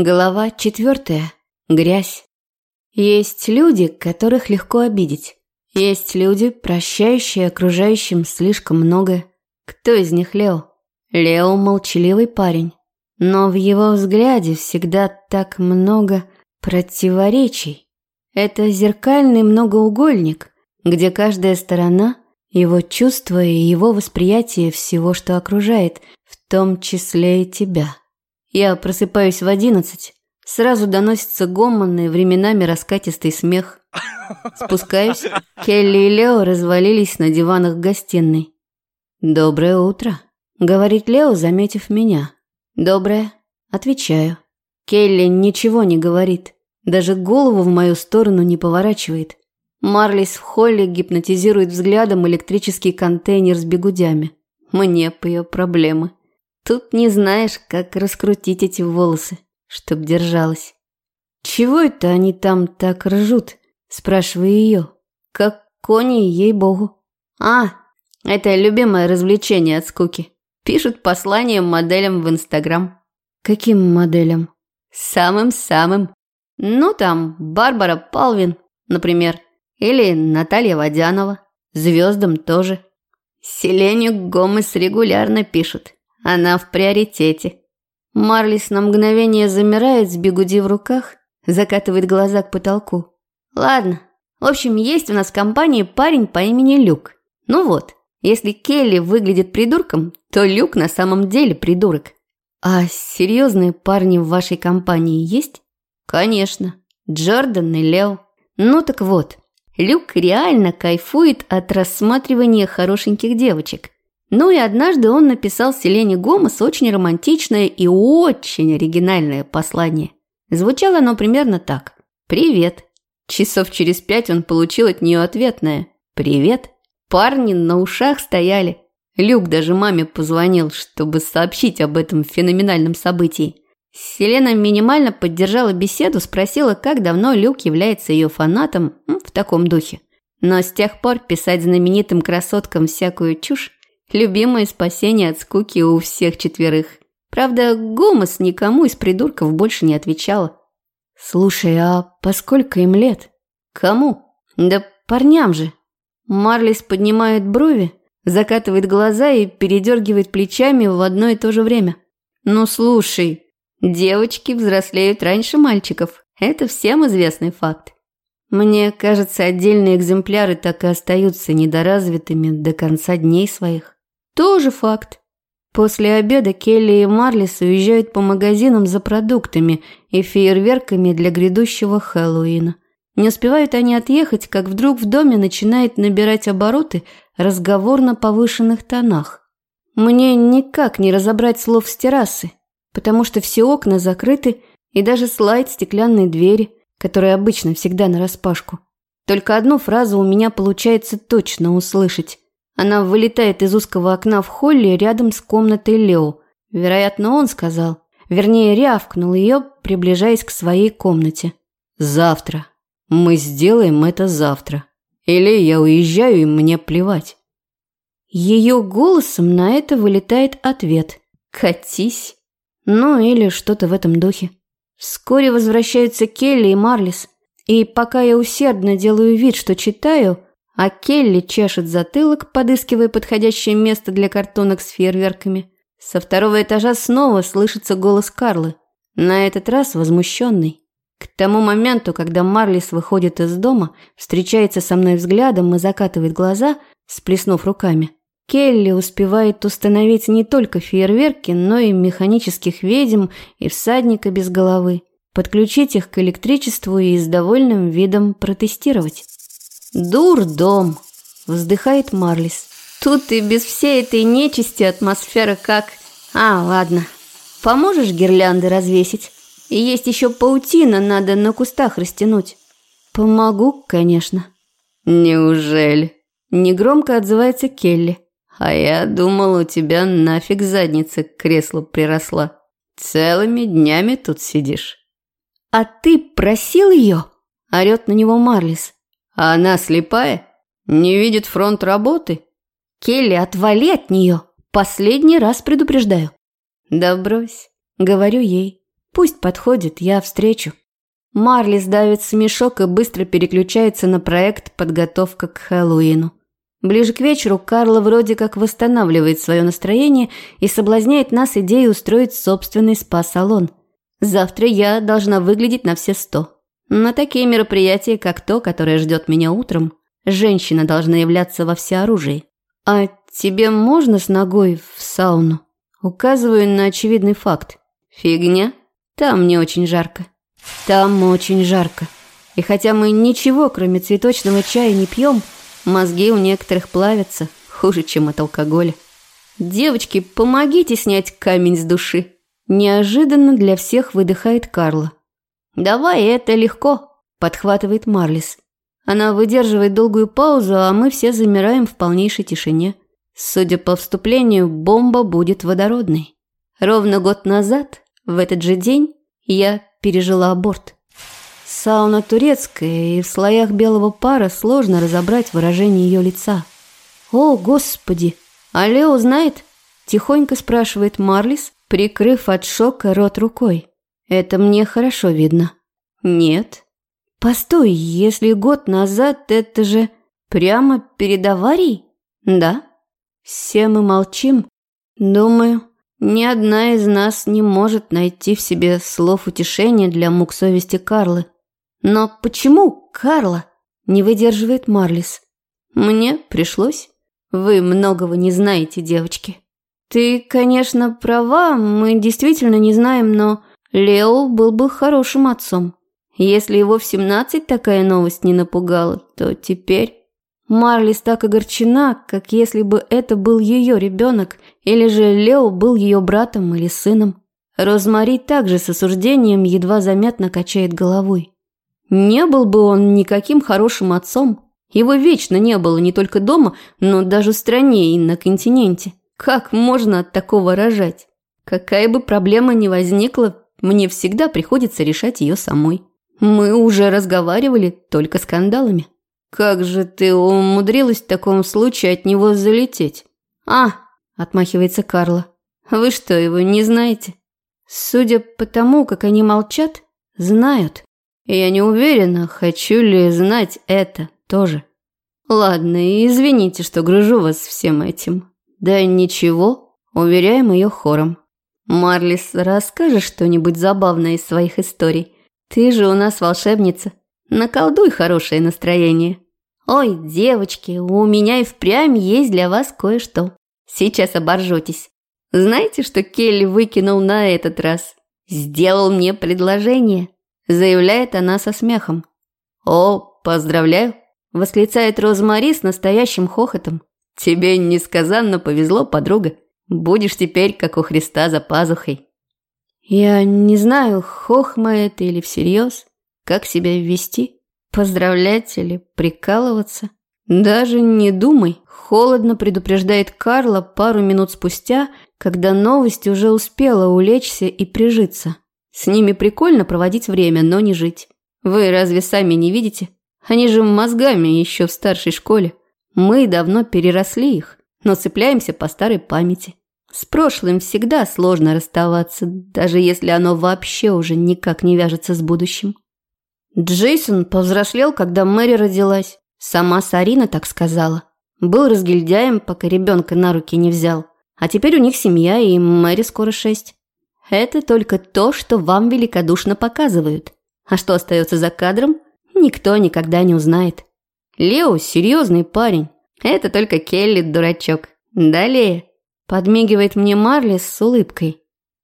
Глава четвертая. Грязь. Есть люди, которых легко обидеть. Есть люди, прощающие окружающим слишком многое. Кто из них Лео? Лео – молчаливый парень. Но в его взгляде всегда так много противоречий. Это зеркальный многоугольник, где каждая сторона – его чувства и его восприятие всего, что окружает, в том числе и тебя. Я просыпаюсь в одиннадцать. Сразу доносится гомонный, временами раскатистый смех. Спускаюсь. Келли и Лео развалились на диванах гостиной. «Доброе утро», — говорит Лео, заметив меня. «Доброе», — отвечаю. Келли ничего не говорит, даже голову в мою сторону не поворачивает. Марлис в холле гипнотизирует взглядом электрический контейнер с бегудями. Мне по ее проблемы. Тут не знаешь, как раскрутить эти волосы, чтоб держалась. «Чего это они там так ржут?» – спрашиваю ее. «Как кони, ей-богу». «А, это любимое развлечение от скуки. Пишут послания моделям в Инстаграм». «Каким моделям?» «Самым-самым. Ну, там, Барбара Палвин, например. Или Наталья Водянова. Звездам тоже. Селению Гомес регулярно пишут. Она в приоритете. Марлис на мгновение замирает с бегуди в руках, закатывает глаза к потолку. Ладно. В общем, есть у нас в компании парень по имени Люк. Ну вот, если Келли выглядит придурком, то Люк на самом деле придурок. А серьезные парни в вашей компании есть? Конечно. Джордан и Лео. Ну так вот, Люк реально кайфует от рассматривания хорошеньких девочек. Ну и однажды он написал Селене Гомес очень романтичное и очень оригинальное послание. Звучало оно примерно так. «Привет». Часов через пять он получил от нее ответное «Привет». Парни на ушах стояли. Люк даже маме позвонил, чтобы сообщить об этом феноменальном событии. Селена минимально поддержала беседу, спросила, как давно Люк является ее фанатом в таком духе. Но с тех пор писать знаменитым красоткам всякую чушь Любимое спасение от скуки у всех четверых. Правда, Гомес никому из придурков больше не отвечала. «Слушай, а поскольку им лет?» «Кому?» «Да парням же». Марлис поднимает брови, закатывает глаза и передергивает плечами в одно и то же время. «Ну слушай, девочки взрослеют раньше мальчиков. Это всем известный факт. Мне кажется, отдельные экземпляры так и остаются недоразвитыми до конца дней своих. Тоже факт. После обеда Келли и Марлис уезжают по магазинам за продуктами и фейерверками для грядущего Хэллоуина. Не успевают они отъехать, как вдруг в доме начинает набирать обороты разговор на повышенных тонах. Мне никак не разобрать слов с террасы, потому что все окна закрыты и даже слайд стеклянной двери, которая обычно всегда нараспашку. Только одну фразу у меня получается точно услышать. Она вылетает из узкого окна в холле рядом с комнатой Лео. Вероятно, он сказал. Вернее, рявкнул ее, приближаясь к своей комнате. «Завтра. Мы сделаем это завтра. Или я уезжаю, и мне плевать». Ее голосом на это вылетает ответ. «Катись». Ну, или что-то в этом духе. Вскоре возвращаются Келли и Марлис. И пока я усердно делаю вид, что читаю, а Келли чешет затылок, подыскивая подходящее место для картонок с фейерверками. Со второго этажа снова слышится голос Карлы, на этот раз возмущенный. К тому моменту, когда Марлис выходит из дома, встречается со мной взглядом и закатывает глаза, сплеснув руками. Келли успевает установить не только фейерверки, но и механических ведьм и всадника без головы, подключить их к электричеству и с довольным видом протестировать. «Дурдом!» – вздыхает Марлис. «Тут и без всей этой нечисти атмосфера как... А, ладно. Поможешь гирлянды развесить? И есть еще паутина, надо на кустах растянуть». «Помогу, конечно». «Неужели?» – негромко отзывается Келли. «А я думал, у тебя нафиг задница к креслу приросла. Целыми днями тут сидишь». «А ты просил ее?» – орет на него Марлис. А она слепая? Не видит фронт работы? Келли, отвали от нее. Последний раз предупреждаю. Да брось, говорю ей. Пусть подходит, я встречу. Марли сдавит смешок и быстро переключается на проект «Подготовка к Хэллоуину». Ближе к вечеру Карла вроде как восстанавливает свое настроение и соблазняет нас идеей устроить собственный спа-салон. Завтра я должна выглядеть на все сто. На такие мероприятия, как то, которое ждет меня утром, женщина должна являться во всеоружии. А тебе можно с ногой в сауну? Указываю на очевидный факт. Фигня. Там не очень жарко. Там очень жарко. И хотя мы ничего, кроме цветочного чая, не пьем, Мозги у некоторых плавятся, хуже, чем от алкоголя. «Девочки, помогите снять камень с души!» Неожиданно для всех выдыхает Карла. «Давай, это легко!» – подхватывает Марлис. Она выдерживает долгую паузу, а мы все замираем в полнейшей тишине. Судя по вступлению, бомба будет водородной. Ровно год назад, в этот же день, я пережила аборт. Сауна турецкая, и в слоях белого пара сложно разобрать выражение ее лица. «О, Господи! А Лео знает?» – тихонько спрашивает Марлис, прикрыв от шока рот рукой. «Это мне хорошо видно». «Нет». «Постой, если год назад это же прямо перед аварией?» «Да». Все мы молчим. Думаю, ни одна из нас не может найти в себе слов утешения для мук совести Карлы. «Но почему, Карла?» – не выдерживает Марлис. «Мне пришлось. Вы многого не знаете, девочки». «Ты, конечно, права, мы действительно не знаем, но Лео был бы хорошим отцом. Если его в семнадцать такая новость не напугала, то теперь...» Марлис так огорчена, как если бы это был ее ребенок, или же Лео был ее братом или сыном. Розмари также с осуждением едва заметно качает головой. Не был бы он никаким хорошим отцом. Его вечно не было не только дома, но даже в стране и на континенте. Как можно от такого рожать? Какая бы проблема ни возникла, мне всегда приходится решать ее самой. Мы уже разговаривали только скандалами. Как же ты умудрилась в таком случае от него залететь? А, отмахивается Карла. Вы что, его не знаете? Судя по тому, как они молчат, знают. Я не уверена, хочу ли знать это тоже. Ладно, извините, что гружу вас всем этим. Да ничего, уверяем ее хором. Марлис, расскажешь что-нибудь забавное из своих историй? Ты же у нас волшебница. Наколдуй хорошее настроение. Ой, девочки, у меня и впрямь есть для вас кое-что. Сейчас оборжетесь. Знаете, что Келли выкинул на этот раз? Сделал мне предложение заявляет она со смехом. «О, поздравляю!» – восклицает Розмари с настоящим хохотом. «Тебе несказанно повезло, подруга. Будешь теперь, как у Христа, за пазухой». Я не знаю, хохма это или всерьез, как себя вести, поздравлять или прикалываться. Даже не думай, холодно предупреждает Карла пару минут спустя, когда новость уже успела улечься и прижиться. С ними прикольно проводить время, но не жить. Вы разве сами не видите? Они же мозгами еще в старшей школе. Мы давно переросли их, но цепляемся по старой памяти. С прошлым всегда сложно расставаться, даже если оно вообще уже никак не вяжется с будущим. Джейсон повзрослел, когда Мэри родилась. Сама Сарина так сказала. Был разгильдяем, пока ребенка на руки не взял. А теперь у них семья, и Мэри скоро шесть. Это только то, что вам великодушно показывают. А что остается за кадром, никто никогда не узнает. Лео – серьезный парень. Это только Келли – дурачок. Далее. Подмигивает мне Марли с улыбкой.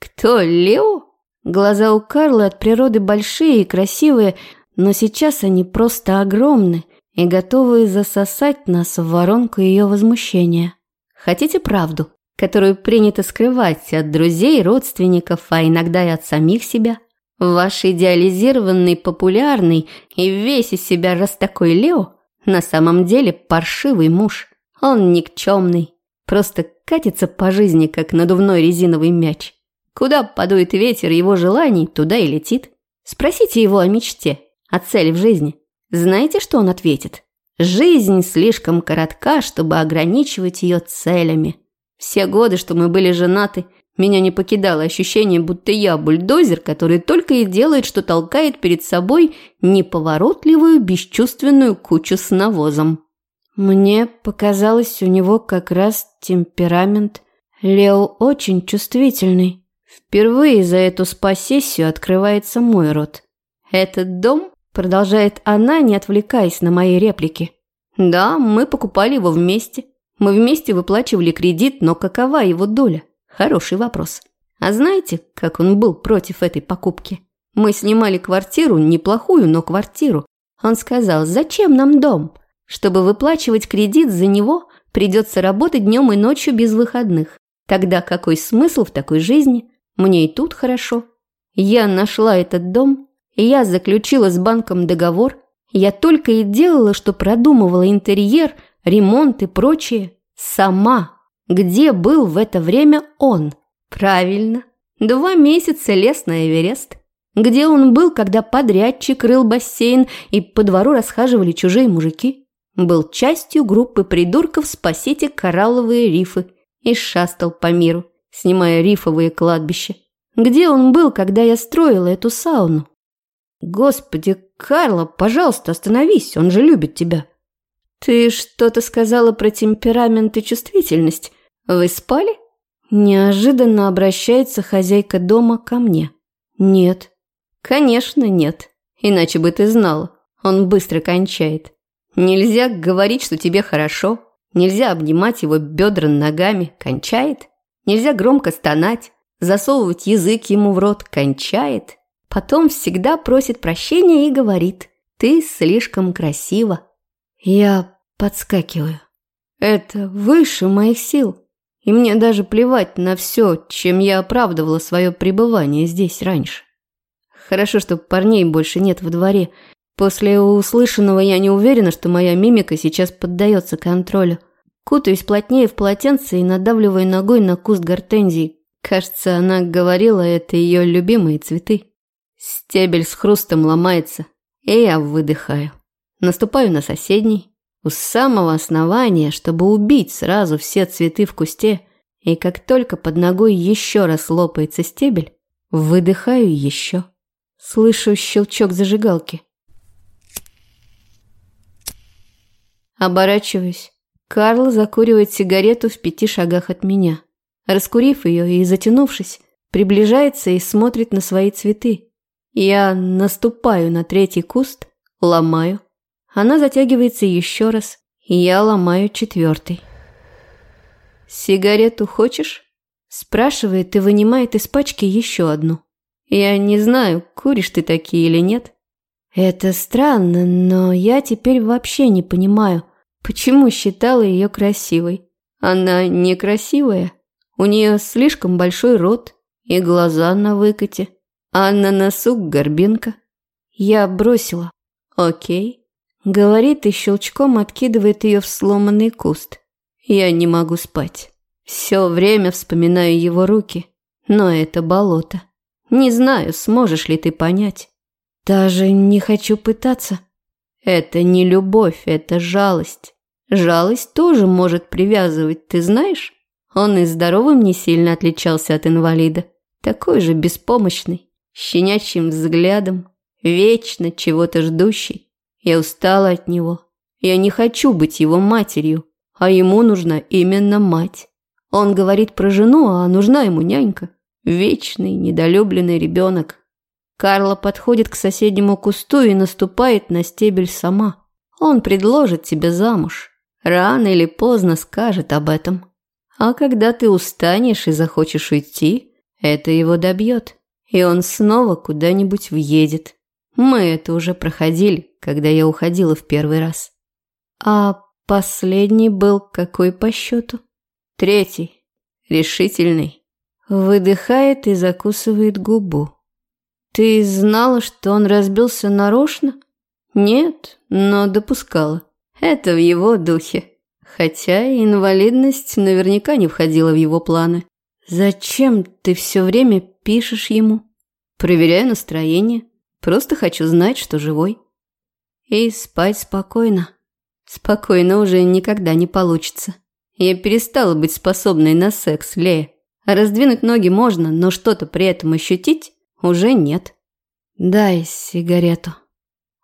Кто, Лео? Глаза у Карла от природы большие и красивые, но сейчас они просто огромны и готовы засосать нас в воронку ее возмущения. Хотите правду? которую принято скрывать от друзей, родственников, а иногда и от самих себя. Ваш идеализированный, популярный и весь из себя раз такой Лео на самом деле паршивый муж. Он никчемный, просто катится по жизни, как надувной резиновый мяч. Куда подует ветер его желаний, туда и летит. Спросите его о мечте, о цели в жизни. Знаете, что он ответит? Жизнь слишком коротка, чтобы ограничивать ее целями. Все годы, что мы были женаты, Меня не покидало ощущение, будто я бульдозер, который только и делает, что толкает перед собой неповоротливую, бесчувственную кучу с навозом. Мне показалось, у него как раз темперамент. Лео очень чувствительный. Впервые за эту спа-сессию открывается мой рот. «Этот дом?» – продолжает она, не отвлекаясь на мои реплики. «Да, мы покупали его вместе. Мы вместе выплачивали кредит, но какова его доля? Хороший вопрос. А знаете, как он был против этой покупки? Мы снимали квартиру, неплохую, но квартиру. Он сказал, зачем нам дом? Чтобы выплачивать кредит за него, придется работать днем и ночью без выходных. Тогда какой смысл в такой жизни? Мне и тут хорошо. Я нашла этот дом, я заключила с банком договор. Я только и делала, что продумывала интерьер, ремонт и прочее. Сама. Где был в это время он? Правильно. Два месяца лес на Эверест. Где он был, когда подрядчик рыл бассейн и по двору расхаживали чужие мужики? Был частью группы придурков «Спасите коралловые рифы» и шастал по миру снимая рифовые кладбища. Где он был, когда я строила эту сауну? Господи, Карла, пожалуйста, остановись, он же любит тебя. Ты что-то сказала про темперамент и чувствительность. Вы спали? Неожиданно обращается хозяйка дома ко мне. Нет. Конечно, нет. Иначе бы ты знала. Он быстро кончает. Нельзя говорить, что тебе хорошо. Нельзя обнимать его бедра ногами. Кончает. Нельзя громко стонать, засовывать язык ему в рот, кончает. Потом всегда просит прощения и говорит «Ты слишком красива». Я подскакиваю. Это выше моих сил. И мне даже плевать на все, чем я оправдывала свое пребывание здесь раньше. Хорошо, что парней больше нет во дворе. После услышанного я не уверена, что моя мимика сейчас поддается контролю. Кутаюсь плотнее в полотенце и надавливаю ногой на куст гортензии. Кажется, она говорила, это ее любимые цветы. Стебель с хрустом ломается, и я выдыхаю. Наступаю на соседний, у самого основания, чтобы убить сразу все цветы в кусте, и как только под ногой еще раз лопается стебель, выдыхаю еще. Слышу щелчок зажигалки. Оборачиваюсь. Карл закуривает сигарету в пяти шагах от меня. Раскурив ее и затянувшись, приближается и смотрит на свои цветы. Я наступаю на третий куст, ломаю. Она затягивается еще раз, и я ломаю четвертый. «Сигарету хочешь?» Спрашивает и вынимает из пачки еще одну. Я не знаю, куришь ты такие или нет. Это странно, но я теперь вообще не понимаю – Почему считала ее красивой? Она некрасивая. У нее слишком большой рот и глаза на выкате, а на носу горбинка. Я бросила. Окей. Говорит и щелчком откидывает ее в сломанный куст. Я не могу спать. Все время вспоминаю его руки. Но это болото. Не знаю, сможешь ли ты понять. Даже не хочу пытаться. Это не любовь, это жалость. Жалость тоже может привязывать, ты знаешь? Он и здоровым не сильно отличался от инвалида. Такой же беспомощный, щенячьим взглядом, вечно чего-то ждущий. Я устала от него. Я не хочу быть его матерью, а ему нужна именно мать. Он говорит про жену, а нужна ему нянька. Вечный, недолюбленный ребенок. Карла подходит к соседнему кусту и наступает на стебель сама. Он предложит тебе замуж. Рано или поздно скажет об этом. А когда ты устанешь и захочешь уйти, это его добьет, и он снова куда-нибудь въедет. Мы это уже проходили, когда я уходила в первый раз. А последний был какой по счету? Третий. Решительный. Выдыхает и закусывает губу. Ты знала, что он разбился нарочно? Нет, но допускала. Это в его духе. Хотя инвалидность наверняка не входила в его планы. Зачем ты все время пишешь ему? Проверяю настроение. Просто хочу знать, что живой. И спать спокойно. Спокойно уже никогда не получится. Я перестала быть способной на секс, Лея. Раздвинуть ноги можно, но что-то при этом ощутить уже нет. Дай сигарету.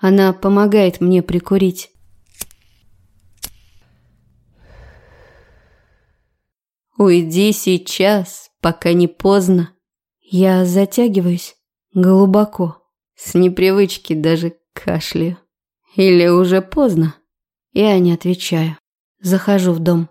Она помогает мне прикурить. Уйди сейчас, пока не поздно. Я затягиваюсь глубоко. С непривычки даже кашляю. Или уже поздно? Я не отвечаю. Захожу в дом.